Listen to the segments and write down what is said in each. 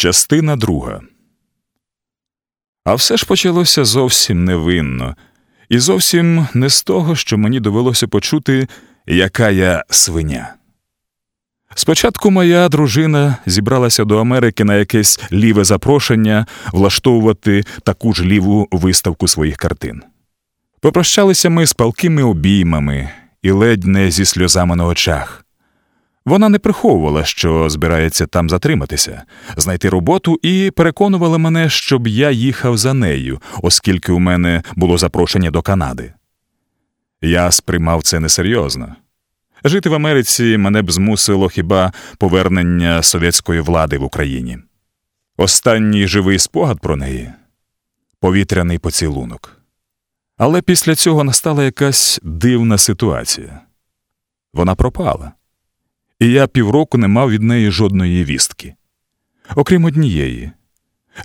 Частина друга. А все ж почалося зовсім невинно, і зовсім не з того, що мені довелося почути, яка я свиня. Спочатку моя дружина зібралася до Америки на якесь ліве запрошення влаштовувати таку ж ліву виставку своїх картин. Попрощалися ми з палкими обіймами і ледь не зі сльозами на очах. Вона не приховувала, що збирається там затриматися, знайти роботу, і переконувала мене, щоб я їхав за нею, оскільки у мене було запрошення до Канади. Я сприймав це несерйозно. Жити в Америці мене б змусило хіба повернення совєтської влади в Україні. Останній живий спогад про неї повітряний поцілунок. Але після цього настала якась дивна ситуація. Вона пропала і я півроку не мав від неї жодної вістки. Окрім однієї,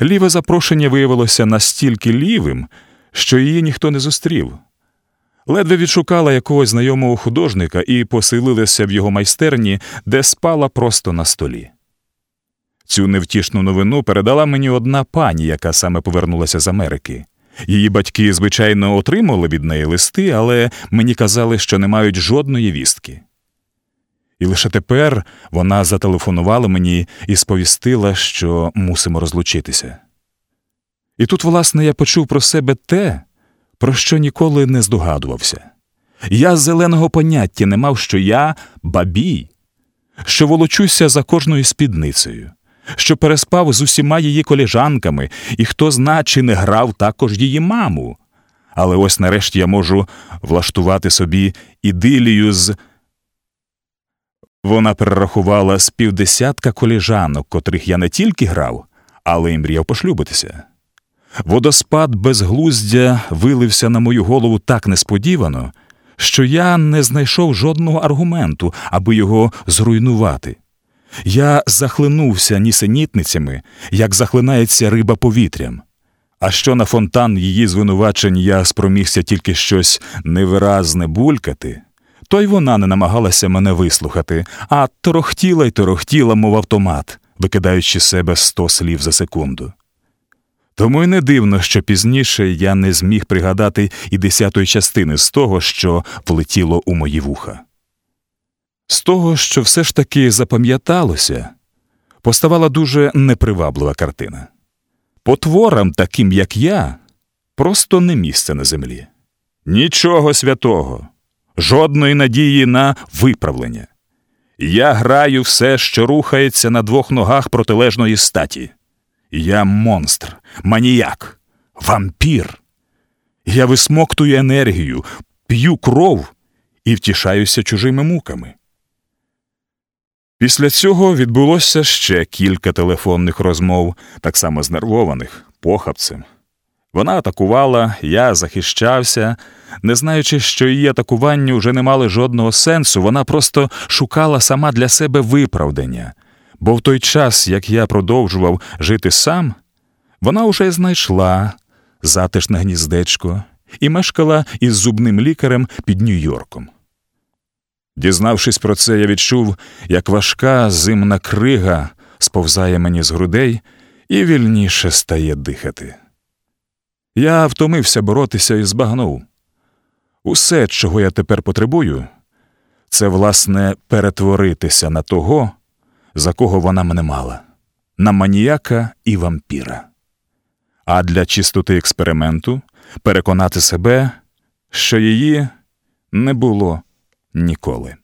ліве запрошення виявилося настільки лівим, що її ніхто не зустрів. Ледве відшукала якогось знайомого художника і поселилася в його майстерні, де спала просто на столі. Цю невтішну новину передала мені одна пані, яка саме повернулася з Америки. Її батьки, звичайно, отримали від неї листи, але мені казали, що не мають жодної вістки. І лише тепер вона зателефонувала мені і сповістила, що мусимо розлучитися. І тут, власне, я почув про себе те, про що ніколи не здогадувався. Я зеленого поняття не мав, що я бабій, що волочуся за кожною спідницею, що переспав з усіма її коліжанками, і хто зна, чи не грав також її маму. Але ось нарешті я можу влаштувати собі ідилію з. Вона перерахувала з півдесятка коліжанок, котрих я не тільки грав, але й мріяв пошлюбитися. Водоспад безглуздя вилився на мою голову так несподівано, що я не знайшов жодного аргументу, аби його зруйнувати. Я захлинувся нісенітницями, як захлинається риба повітрям. А що на фонтан її звинувачень я спромігся тільки щось невиразне булькати то й вона не намагалася мене вислухати, а торохтіла й торохтіла, мов автомат, викидаючи себе сто слів за секунду. Тому й не дивно, що пізніше я не зміг пригадати і десятої частини з того, що влетіло у мої вуха. З того, що все ж таки запам'яталося, поставала дуже неприваблива картина. Потворам, таким як я, просто не місце на землі. Нічого святого жодної надії на виправлення. Я граю все, що рухається на двох ногах протилежної статі. Я монстр, маніяк, вампір. Я висмоктую енергію, п'ю кров і втішаюся чужими муками. Після цього відбулося ще кілька телефонних розмов, так само знервованих, похабцем. Вона атакувала, я захищався, не знаючи, що її атакування вже не мали жодного сенсу, вона просто шукала сама для себе виправдання, бо в той час, як я продовжував жити сам, вона уже знайшла затишне гніздечко і мешкала із зубним лікарем під Нью-Йорком. Дізнавшись про це, я відчув, як важка зимна крига сповзає мені з грудей і вільніше стає дихати. Я втомився боротися і збагнув. Усе, чого я тепер потребую, це, власне, перетворитися на того, за кого вона мене мала, на маніяка і вампіра. А для чистоти експерименту переконати себе, що її не було ніколи.